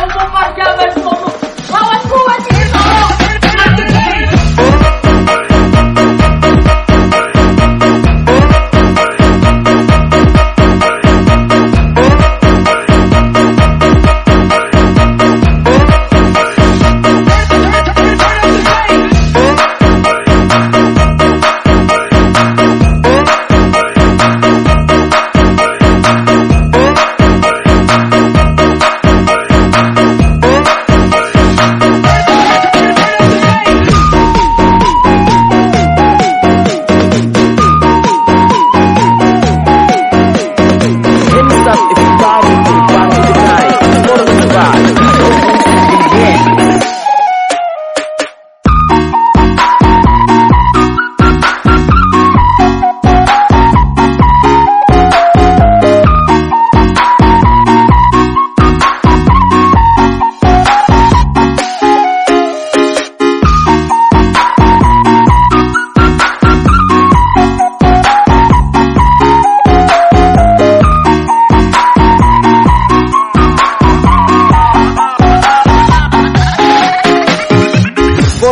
aplauso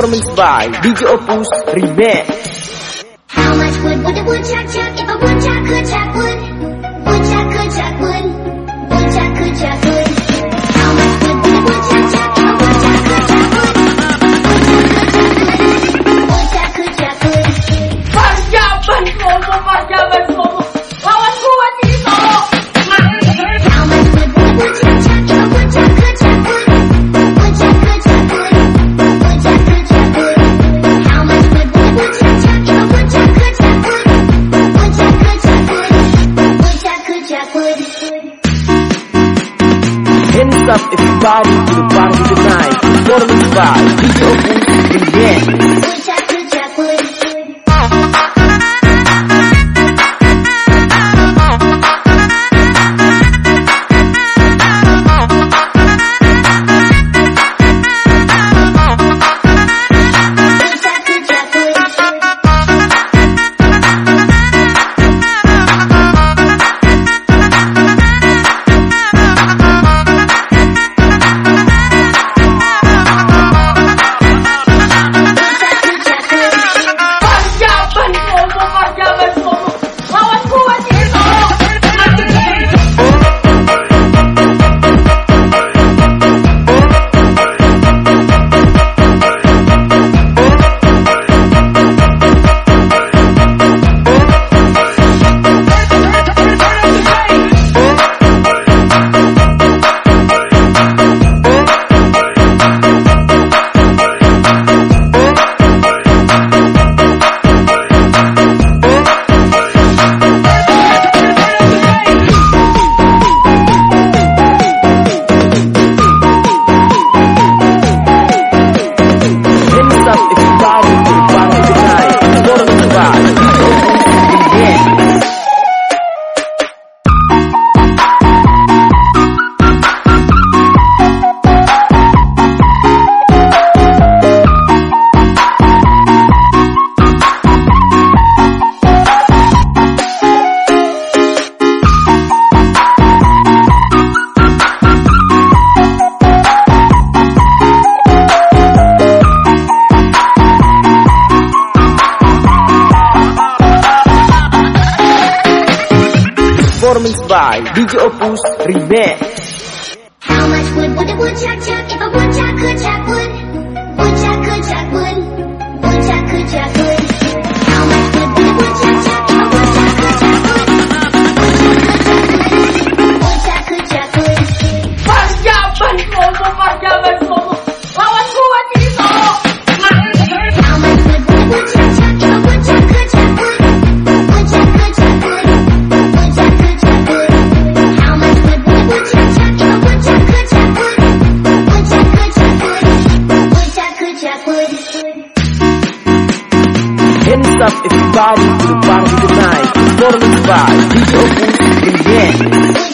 performance by DJ Opus Remix. How much would? Hands up if you everybody to the party tonight. Performance by DJ Opus Again. by DJ Opus Remix. How much wood would a woodchuck chuck if a woodchuck could chuck wood? Woodchuck could chuck wood. Woodchuck could chuck wood. up you to the bottom of the night. Totally by DJ Opus in the end.